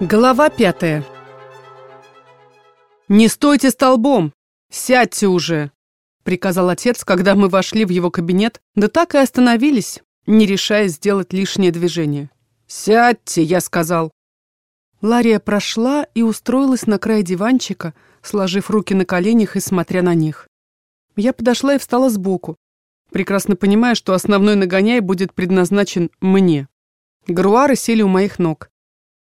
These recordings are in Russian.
Глава пятая. «Не стойте столбом! Сядьте уже!» — приказал отец, когда мы вошли в его кабинет, да так и остановились, не решая сделать лишнее движение. «Сядьте!» — я сказал. Лария прошла и устроилась на край диванчика, сложив руки на коленях и смотря на них. Я подошла и встала сбоку, прекрасно понимая, что основной нагоняй будет предназначен мне. Груары сели у моих ног.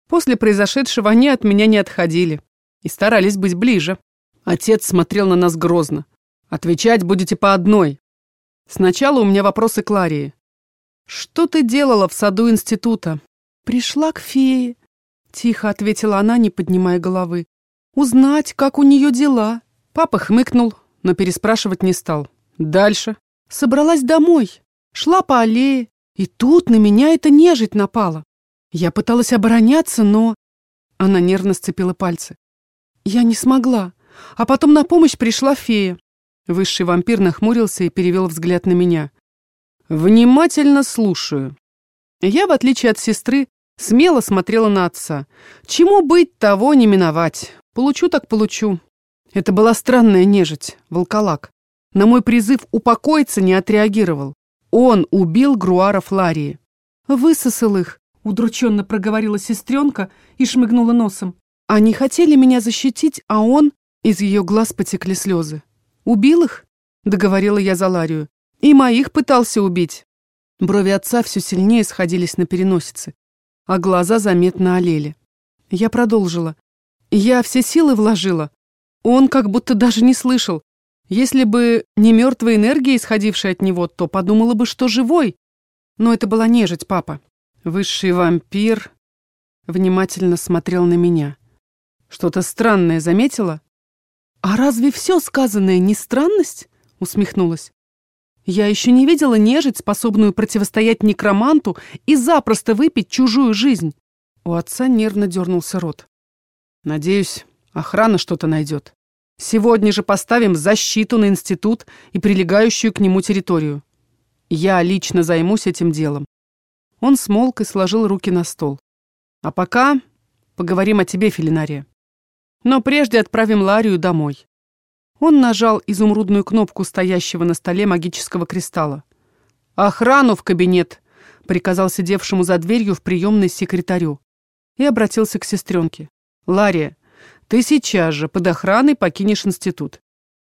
После произошедшего они от меня не отходили и старались быть ближе. Отец смотрел на нас грозно. «Отвечать будете по одной». Сначала у меня вопросы к Ларии. «Что ты делала в саду института?» «Пришла к фее», — тихо ответила она, не поднимая головы. «Узнать, как у нее дела». Папа хмыкнул, но переспрашивать не стал. «Дальше?» «Собралась домой, шла по аллее, и тут на меня эта нежить напала. Я пыталась обороняться, но... Она нервно сцепила пальцы. Я не смогла. А потом на помощь пришла фея. Высший вампир нахмурился и перевел взгляд на меня. «Внимательно слушаю». Я, в отличие от сестры, смело смотрела на отца. Чему быть, того не миновать. Получу так получу. Это была странная нежить, волколак. На мой призыв упокоиться не отреагировал. Он убил Груара Фларии. Высосал их, Удрученно проговорила сестренка и шмыгнула носом. Они хотели меня защитить, а он... Из ее глаз потекли слезы. «Убил их?» — договорила я за Ларию. «И моих пытался убить». Брови отца все сильнее сходились на переносице, а глаза заметно олели. Я продолжила. Я все силы вложила. Он как будто даже не слышал. Если бы не мертвая энергия, исходившая от него, то подумала бы, что живой. Но это была нежить, папа. Высший вампир внимательно смотрел на меня. Что-то странное заметила? А разве все сказанное не странность? Усмехнулась. Я еще не видела нежить, способную противостоять некроманту и запросто выпить чужую жизнь. У отца нервно дернулся рот. Надеюсь, охрана что-то найдет. Сегодня же поставим защиту на институт и прилегающую к нему территорию. Я лично займусь этим делом. Он смолк и сложил руки на стол. «А пока поговорим о тебе, Филинария. Но прежде отправим Ларию домой». Он нажал изумрудную кнопку стоящего на столе магического кристалла. «Охрану в кабинет!» — приказал сидевшему за дверью в приемной секретарю. И обратился к сестренке. «Лария, ты сейчас же под охраной покинешь институт.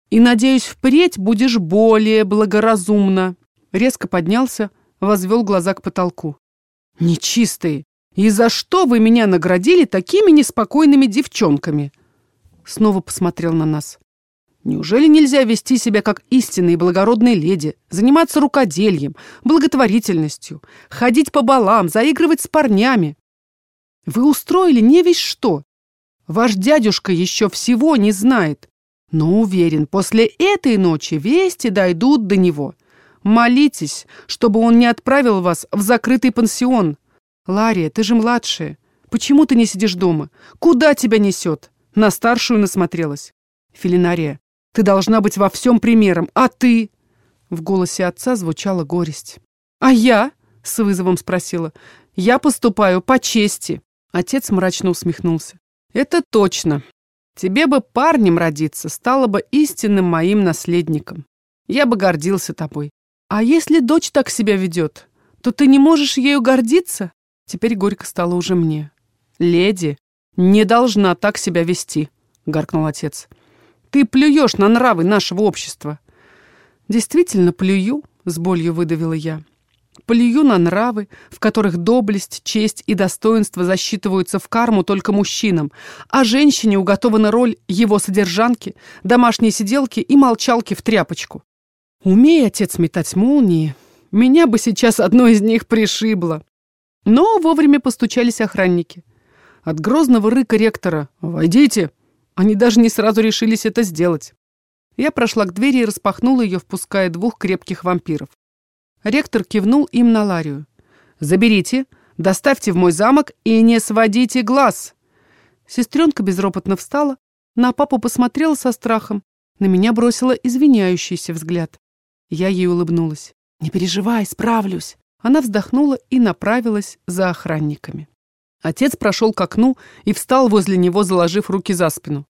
И, надеюсь, впредь будешь более благоразумна». Резко поднялся, возвел глаза к потолку. «Нечистые! И за что вы меня наградили такими неспокойными девчонками?» Снова посмотрел на нас. «Неужели нельзя вести себя как истинные благородные леди, заниматься рукодельем, благотворительностью, ходить по балам, заигрывать с парнями? Вы устроили не весь что. Ваш дядюшка еще всего не знает, но уверен, после этой ночи вести дойдут до него». Молитесь, чтобы он не отправил вас в закрытый пансион. Лария, ты же младшая. Почему ты не сидишь дома? Куда тебя несет? На старшую насмотрелась. Филинария, ты должна быть во всем примером, а ты...» В голосе отца звучала горесть. «А я?» — с вызовом спросила. «Я поступаю по чести». Отец мрачно усмехнулся. «Это точно. Тебе бы парнем родиться, стало бы истинным моим наследником. Я бы гордился тобой. «А если дочь так себя ведет, то ты не можешь ею гордиться?» Теперь горько стало уже мне. «Леди не должна так себя вести», — гаркнул отец. «Ты плюешь на нравы нашего общества». «Действительно плюю», — с болью выдавила я. «Плюю на нравы, в которых доблесть, честь и достоинство засчитываются в карму только мужчинам, а женщине уготована роль его содержанки, домашней сиделки и молчалки в тряпочку. Умей, отец, метать молнии, меня бы сейчас одно из них пришибло. Но вовремя постучались охранники. От грозного рыка ректора «Войдите!» они даже не сразу решились это сделать. Я прошла к двери и распахнула ее, впуская двух крепких вампиров. Ректор кивнул им на Ларию. «Заберите, доставьте в мой замок и не сводите глаз!» Сестренка безропотно встала, на папу посмотрела со страхом, на меня бросила извиняющийся взгляд. Я ей улыбнулась. «Не переживай, справлюсь». Она вздохнула и направилась за охранниками. Отец прошел к окну и встал возле него, заложив руки за спину.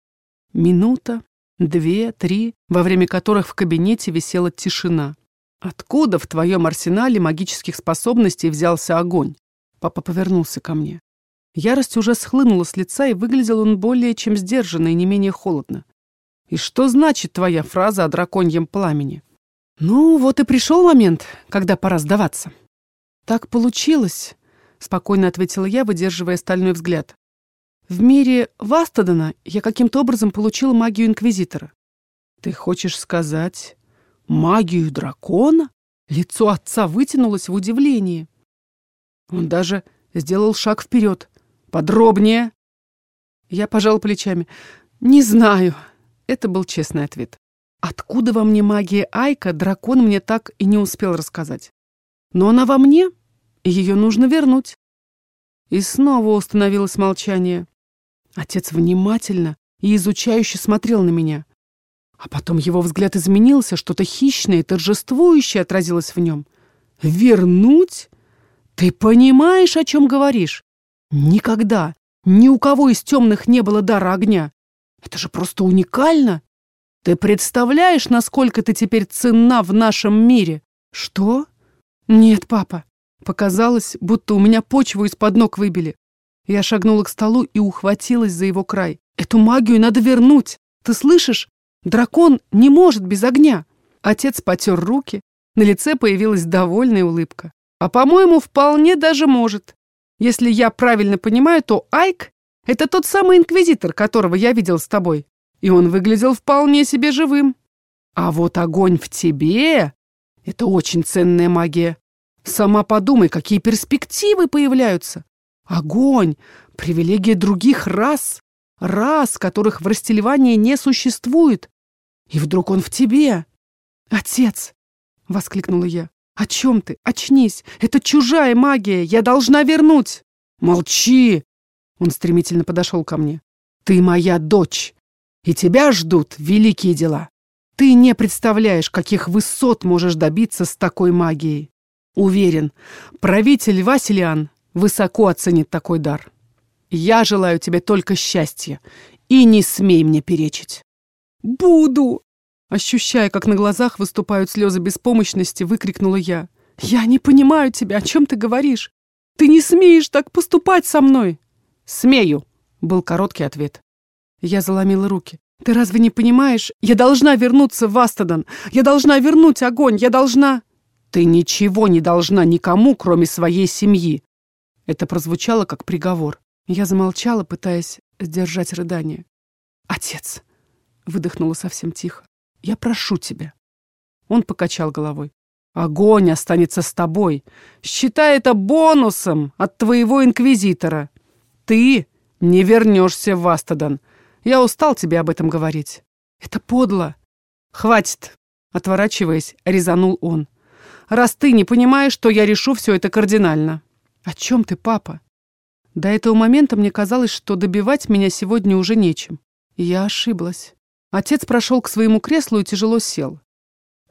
Минута, две, три, во время которых в кабинете висела тишина. «Откуда в твоем арсенале магических способностей взялся огонь?» Папа повернулся ко мне. Ярость уже схлынула с лица, и выглядел он более чем сдержанно и не менее холодно. «И что значит твоя фраза о драконьем пламени?» «Ну, вот и пришел момент, когда пора сдаваться». «Так получилось», — спокойно ответила я, выдерживая стальной взгляд. «В мире Вастадена я каким-то образом получила магию Инквизитора». «Ты хочешь сказать магию дракона?» Лицо отца вытянулось в удивлении. Он даже сделал шаг вперед. «Подробнее!» Я пожал плечами. «Не знаю». Это был честный ответ. Откуда во мне магия Айка, дракон мне так и не успел рассказать. Но она во мне, и ее нужно вернуть. И снова установилось молчание. Отец внимательно и изучающе смотрел на меня. А потом его взгляд изменился, что-то хищное и торжествующее отразилось в нем. «Вернуть? Ты понимаешь, о чем говоришь? Никогда, ни у кого из темных не было дара огня. Это же просто уникально. Ты представляешь, насколько ты теперь ценна в нашем мире? Что? Нет, папа. Показалось, будто у меня почву из-под ног выбили. Я шагнула к столу и ухватилась за его край. Эту магию надо вернуть. Ты слышишь? Дракон не может без огня. Отец потер руки. На лице появилась довольная улыбка. А, по-моему, вполне даже может. Если я правильно понимаю, то Айк — это тот самый инквизитор, которого я видел с тобой. И он выглядел вполне себе живым. А вот огонь в тебе — это очень ценная магия. Сама подумай, какие перспективы появляются. Огонь — привилегия других рас, рас, которых в Растелевании не существует. И вдруг он в тебе. «Отец!» — воскликнула я. «О чем ты? Очнись! Это чужая магия! Я должна вернуть!» «Молчи!» Он стремительно подошел ко мне. «Ты моя дочь, и тебя ждут великие дела. Ты не представляешь, каких высот можешь добиться с такой магией. Уверен, правитель Василиан высоко оценит такой дар. Я желаю тебе только счастья, и не смей мне перечить». «Буду!» Ощущая, как на глазах выступают слезы беспомощности, выкрикнула я. «Я не понимаю тебя, о чем ты говоришь? Ты не смеешь так поступать со мной!» «Смею!» — был короткий ответ. Я заломила руки. «Ты разве не понимаешь? Я должна вернуться в Астадон! Я должна вернуть огонь! Я должна...» «Ты ничего не должна никому, кроме своей семьи!» Это прозвучало как приговор. Я замолчала, пытаясь сдержать рыдание. «Отец!» — выдохнула совсем тихо. Я прошу тебя». Он покачал головой. «Огонь останется с тобой. Считай это бонусом от твоего инквизитора. Ты не вернешься в Астадан. Я устал тебе об этом говорить. Это подло. Хватит!» Отворачиваясь, резанул он. «Раз ты не понимаешь, то я решу все это кардинально». «О чем ты, папа?» До этого момента мне казалось, что добивать меня сегодня уже нечем. И я ошиблась. Отец прошел к своему креслу и тяжело сел.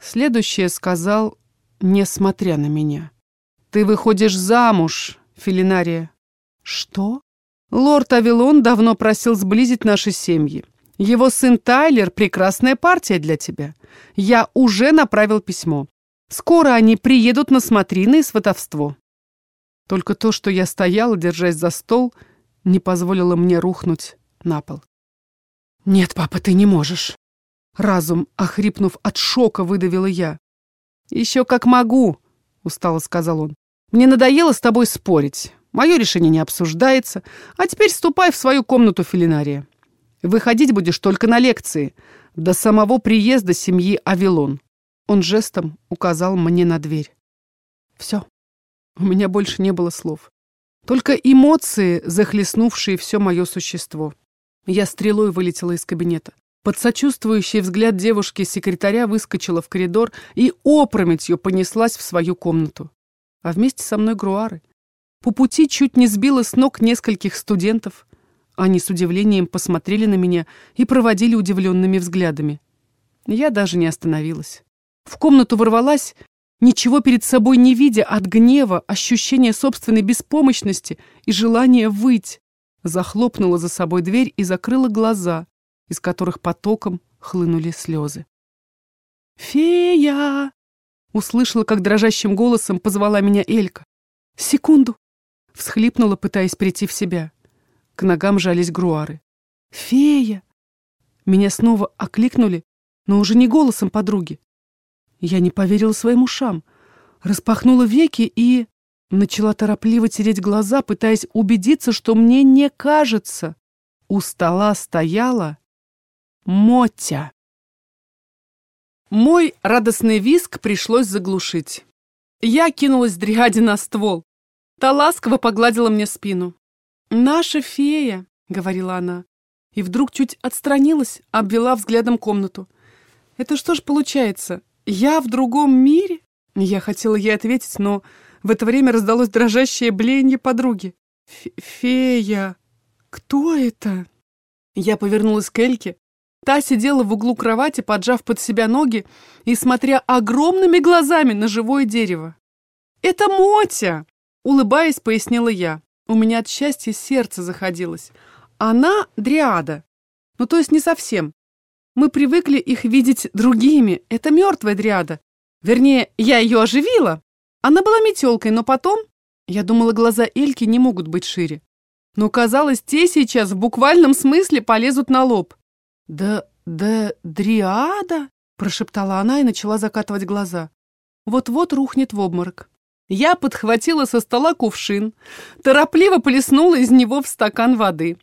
Следующее сказал, несмотря на меня. «Ты выходишь замуж, Филинария». «Что?» «Лорд Авилон давно просил сблизить наши семьи. Его сын Тайлер — прекрасная партия для тебя. Я уже направил письмо. Скоро они приедут на смотрины и сватовство». Только то, что я стояла, держась за стол, не позволило мне рухнуть на пол. «Нет, папа, ты не можешь». Разум, охрипнув от шока, выдавила я. «Еще как могу», — устало сказал он. «Мне надоело с тобой спорить. Мое решение не обсуждается. А теперь ступай в свою комнату Филинария. Выходить будешь только на лекции, до самого приезда семьи Авилон». Он жестом указал мне на дверь. Все. У меня больше не было слов. Только эмоции, захлестнувшие все мое существо. Я стрелой вылетела из кабинета. Под сочувствующий взгляд девушки-секретаря выскочила в коридор и опрометью понеслась в свою комнату. А вместе со мной груары. По пути чуть не сбила с ног нескольких студентов. Они с удивлением посмотрели на меня и проводили удивленными взглядами. Я даже не остановилась. В комнату ворвалась ничего перед собой не видя от гнева, ощущения собственной беспомощности и желания выть, захлопнула за собой дверь и закрыла глаза, из которых потоком хлынули слезы. «Фея!» — услышала, как дрожащим голосом позвала меня Элька. «Секунду!» — всхлипнула, пытаясь прийти в себя. К ногам жались груары. «Фея!» Меня снова окликнули, но уже не голосом подруги. Я не поверила своим ушам, распахнула веки и начала торопливо тереть глаза, пытаясь убедиться, что мне не кажется. У стола стояла Мотя. Мой радостный виск пришлось заглушить. Я кинулась дриаде на ствол. Та ласково погладила мне спину. «Наша фея», — говорила она, и вдруг чуть отстранилась, обвела взглядом комнату. «Это что ж получается? Я в другом мире?» Я хотела ей ответить, но в это время раздалось дрожащее блеяние подруги. «Фея! Кто это?» Я повернулась к Эльке. Та сидела в углу кровати, поджав под себя ноги и смотря огромными глазами на живое дерево. «Это Мотя!» — улыбаясь, пояснила я. У меня от счастья сердце заходилось. Она дриада. Ну, то есть не совсем. Мы привыкли их видеть другими. Это мертвая дриада. Вернее, я ее оживила. Она была метелкой, но потом... Я думала, глаза Эльки не могут быть шире. Но казалось, те сейчас в буквальном смысле полезут на лоб. «Да, да, дриада?» – прошептала она и начала закатывать глаза. Вот-вот рухнет в обморок. Я подхватила со стола кувшин, торопливо плеснула из него в стакан воды.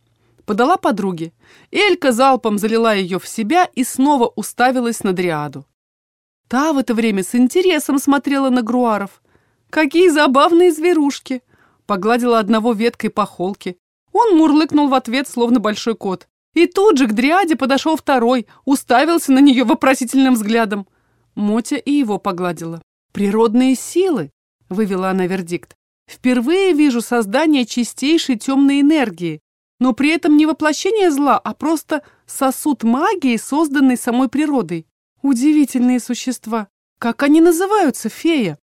Подала подруге. Элька залпом залила ее в себя и снова уставилась на дриаду. Та в это время с интересом смотрела на груаров. «Какие забавные зверушки!» Погладила одного веткой по холке. Он мурлыкнул в ответ, словно большой кот. И тут же к дриаде подошел второй, уставился на нее вопросительным взглядом. Мотя и его погладила. «Природные силы!» — вывела она вердикт. «Впервые вижу создание чистейшей темной энергии, но при этом не воплощение зла, а просто сосуд магии, созданный самой природой. Удивительные существа. Как они называются, фея?»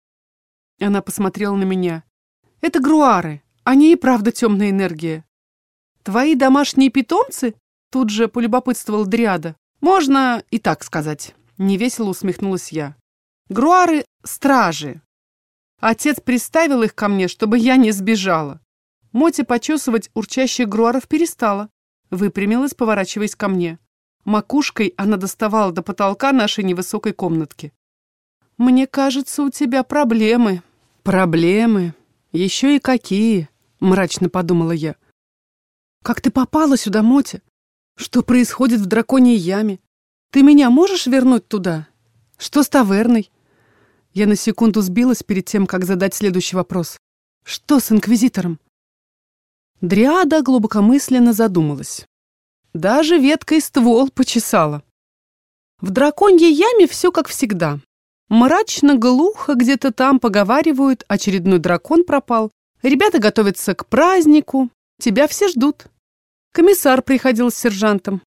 Она посмотрела на меня. «Это груары. Они и правда темная энергия». «Твои домашние питомцы?» Тут же полюбопытствовал Дриада. «Можно и так сказать», — невесело усмехнулась я. «Груары — стражи. Отец приставил их ко мне, чтобы я не сбежала. Моти почесывать урчащих груаров перестала. Выпрямилась, поворачиваясь ко мне. Макушкой она доставала до потолка нашей невысокой комнатки. «Мне кажется, у тебя проблемы». «Проблемы? Еще и какие?» — мрачно подумала я. «Как ты попала сюда, Мотя? Что происходит в драконьей яме? Ты меня можешь вернуть туда? Что с таверной? Я на секунду сбилась перед тем, как задать следующий вопрос. Что с инквизитором? Дриада глубокомысленно задумалась. Даже веткой ствол почесала. В драконьей яме все как всегда. Мрачно, глухо где-то там поговаривают, очередной дракон пропал. Ребята готовятся к празднику, тебя все ждут. Комиссар приходил с сержантом.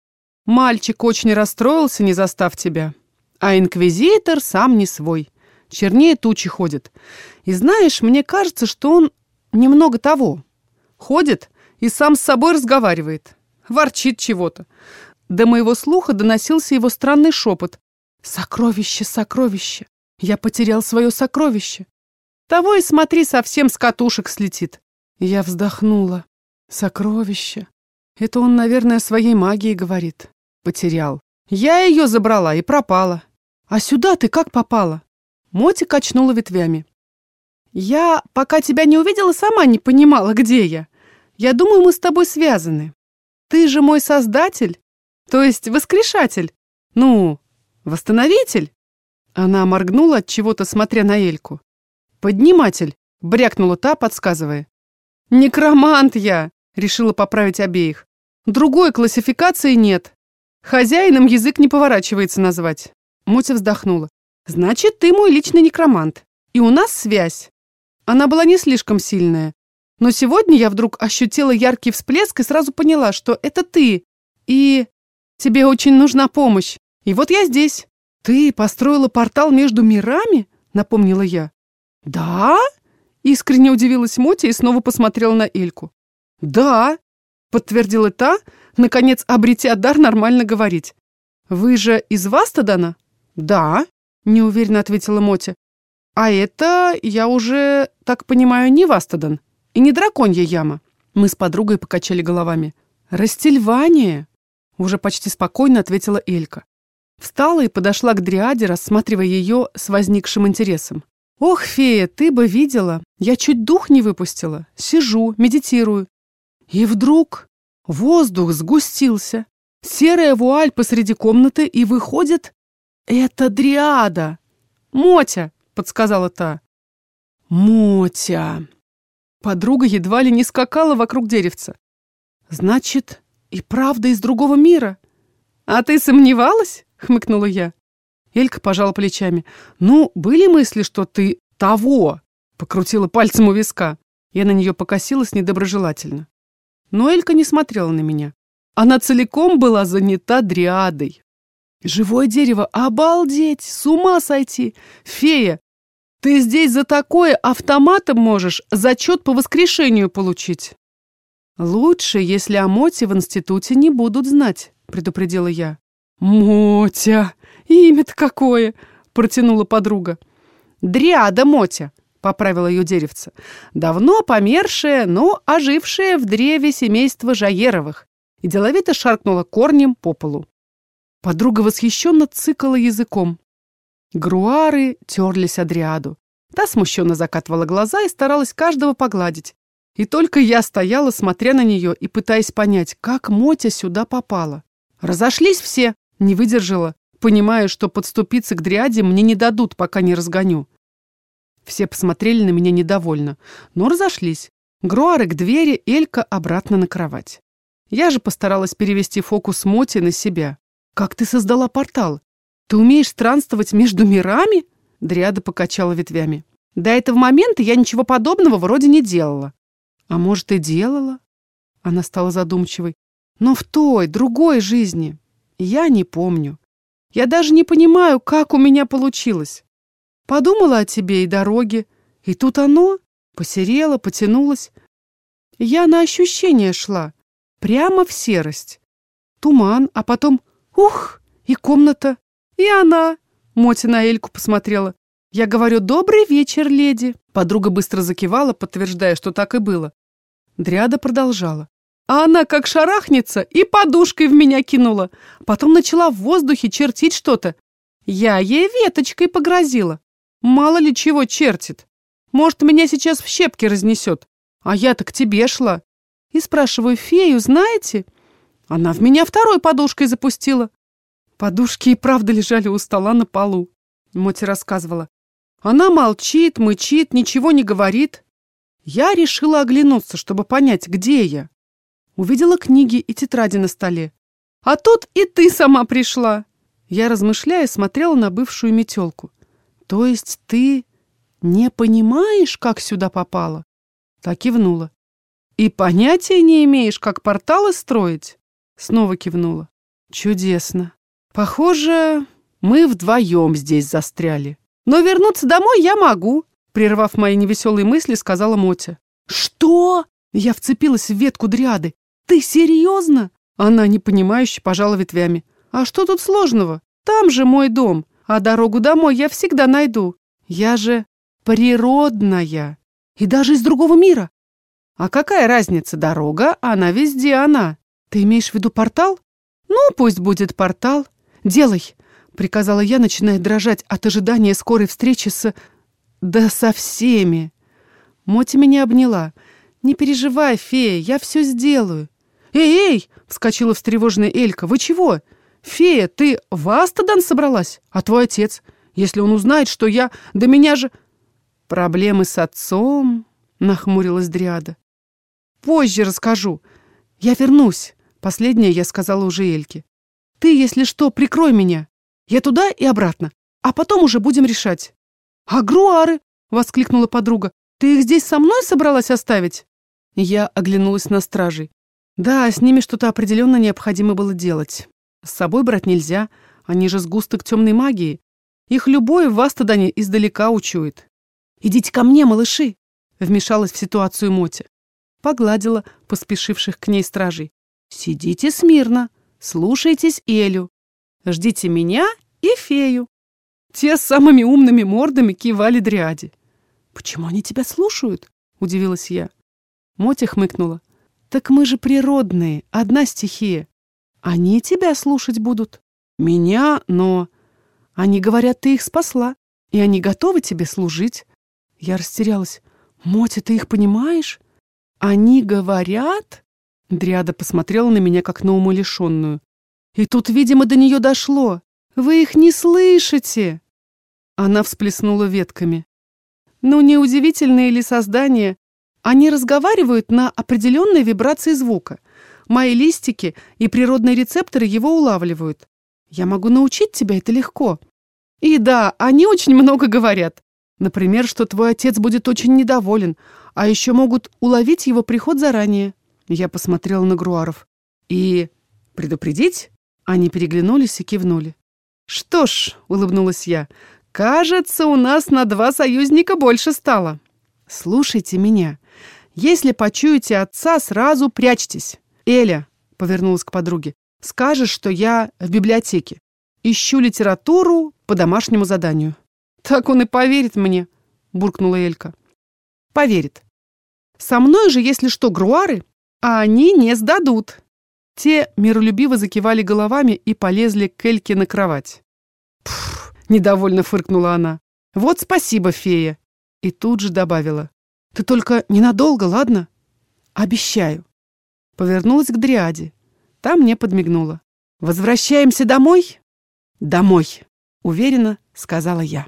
Мальчик очень расстроился, не застав тебя. А инквизитор сам не свой. Чернее тучи ходит. И знаешь, мне кажется, что он немного того. Ходит и сам с собой разговаривает. Ворчит чего-то. До моего слуха доносился его странный шепот. «Сокровище, сокровище! Я потерял свое сокровище!» Того и смотри, совсем с катушек слетит. Я вздохнула. Сокровище. Это он, наверное, своей магией говорит. Потерял. Я ее забрала и пропала. А сюда ты как попала? Моти качнула ветвями. Я, пока тебя не увидела, сама не понимала, где я. Я думаю, мы с тобой связаны. Ты же мой создатель, то есть воскрешатель. Ну, восстановитель. Она моргнула от чего-то, смотря на Эльку. Подниматель, брякнула та, подсказывая. Некромант я, решила поправить обеих. Другой классификации нет. Хозяином язык не поворачивается назвать. Мотя вздохнула. Значит, ты мой личный некромант. И у нас связь. Она была не слишком сильная. Но сегодня я вдруг ощутила яркий всплеск и сразу поняла, что это ты. И тебе очень нужна помощь. И вот я здесь. Ты построила портал между мирами? напомнила я. «Да?» — искренне удивилась Мотя и снова посмотрела на Эльку. «Да», — подтвердила та, наконец обретя дар нормально говорить. «Вы же из Вастадана?» «Да», — неуверенно ответила Мотя. «А это, я уже, так понимаю, не Вастадан и не драконья яма». Мы с подругой покачали головами. «Растильвание!» — уже почти спокойно ответила Элька. Встала и подошла к Дриаде, рассматривая ее с возникшим интересом. «Ох, фея, ты бы видела! Я чуть дух не выпустила. Сижу, медитирую. И вдруг воздух сгустился. Серая вуаль посреди комнаты, и выходит... Это Дриада! Мотя!» — подсказала та. «Мотя!» Подруга едва ли не скакала вокруг деревца. «Значит, и правда из другого мира?» «А ты сомневалась?» — хмыкнула я. Элька пожала плечами. «Ну, были мысли, что ты того?» — покрутила пальцем у виска. Я на нее покосилась недоброжелательно. Но Элька не смотрела на меня. Она целиком была занята дриадой. «Живое дерево! Обалдеть! С ума сойти! Фея, ты здесь за такое автоматом можешь зачет по воскрешению получить. Лучше, если о Моте в институте не будут знать, предупредила я. Мотя! Имя-то какое! Протянула подруга. Дриада Мотя, поправила ее деревце. Давно помершее, но ожившее в древе семейства Жаеровых. И деловито шаркнула корнем по полу. Подруга восхищенно цыкала языком. Груары терлись Адриаду. Та смущенно закатывала глаза и старалась каждого погладить. И только я стояла, смотря на нее и пытаясь понять, как Мотя сюда попала. Разошлись все, не выдержала, понимая, что подступиться к Дриаде мне не дадут, пока не разгоню. Все посмотрели на меня недовольно, но разошлись. Груары к двери, Элька обратно на кровать. Я же постаралась перевести фокус Моти на себя. «Как ты создала портал? «Ты умеешь странствовать между мирами?» Дриада покачала ветвями. «До этого момента я ничего подобного вроде не делала». «А может, и делала?» Она стала задумчивой. «Но в той, другой жизни. Я не помню. Я даже не понимаю, как у меня получилось. Подумала о тебе и дороге, и тут оно посерело, потянулось. Я на ощущение шла, прямо в серость. Туман, а потом ух, и комната «И она!» — Моти на Эльку посмотрела. «Я говорю, добрый вечер, леди!» Подруга быстро закивала, подтверждая, что так и было. Дриада продолжала. А она как шарахнется и подушкой в меня кинула. Потом начала в воздухе чертить что-то. Я ей веточкой погрозила. Мало ли чего чертит. Может, меня сейчас в щепки разнесет. А я-то к тебе шла. И спрашиваю, фею знаете? Она в меня второй подушкой запустила. Подушки и правда лежали у стола на полу. Моти рассказывала. Она молчит, мычит, ничего не говорит. Я решила оглянуться, чтобы понять, где я. Увидела книги и тетради на столе. А тут и ты сама пришла. Я, размышляя, смотрела на бывшую метелку. То есть ты не понимаешь, как сюда попала? Так кивнула. И понятия не имеешь, как порталы строить? Снова кивнула. Чудесно. Похоже, мы вдвоем здесь застряли. Но вернуться домой я могу, прервав мои невеселые мысли, сказала Мотя. Что? Я вцепилась в ветку дряды. Ты серьезно? Она непонимающе пожала ветвями. А что тут сложного? Там же мой дом, а дорогу домой я всегда найду. Я же природная и даже из другого мира. А какая разница, дорога, она везде она. Ты имеешь в виду портал? Ну, пусть будет портал. «Делай!» — приказала я, начиная дрожать от ожидания скорой встречи с... Да со всеми. Моти меня обняла. «Не переживай, фея, я все сделаю». «Эй, эй!» — вскочила встревоженная Элька. «Вы чего? Фея, ты в Астадан собралась? А твой отец? Если он узнает, что я... Да меня же...» «Проблемы с отцом?» — нахмурилась Дриада. «Позже расскажу. Я вернусь». Последнее я сказала уже Эльке. Ты, если что, прикрой меня. Я туда и обратно. А потом уже будем решать». «А груары?» — воскликнула подруга. «Ты их здесь со мной собралась оставить?» Я оглянулась на стражей. Да, с ними что-то определенно необходимо было делать. С собой брать нельзя, они же сгусток темной магии. Их любой в Астадане издалека учует. «Идите ко мне, малыши!» — вмешалась в ситуацию Мотя. Погладила поспешивших к ней стражей. «Сидите смирно, слушайтесь Элю. Ждите меня и фею». Те с самыми умными мордами кивали дряди. «Почему они тебя слушают?» — удивилась я. Мотя хмыкнула. «Так мы же природные, одна стихия. Они тебя слушать будут. Меня, но... Они говорят, ты их спасла, и они готовы тебе служить». Я растерялась. «Мотя, ты их понимаешь? Они говорят...» Дриада посмотрела на меня, как на умалишенную. «И тут, видимо, до нее дошло. Вы их не слышите!» Она всплеснула ветками. «Ну, неудивительные ли создания? Они разговаривают на определенной вибрации звука. Мои листики и природные рецепторы его улавливают. Я могу научить тебя это легко. И да, они очень много говорят. Например, что твой отец будет очень недоволен, а еще могут уловить его приход заранее. Я посмотрела на Груаров. И предупредить? Они переглянулись и кивнули. «Что ж», — улыбнулась я, — «кажется, у нас на два союзника больше стало. Слушайте меня. Если почуете отца, сразу прячьтесь. Эля, — повернулась к подруге, — скажешь, что я в библиотеке. Ищу литературу по домашнему заданию». «Так он и поверит мне», — буркнула Элька. «Поверит. Со мной же, если что, груары, а они не сдадут». Те миролюбиво закивали головами и полезли к Эльке на кровать. «Пф!» — недовольно фыркнула она. «Вот спасибо, фея!» И тут же добавила. «Ты только ненадолго, ладно?» «Обещаю». Повернулась к Дриаде. Та мне подмигнула. «Возвращаемся домой?» «Домой», — уверенно сказала я.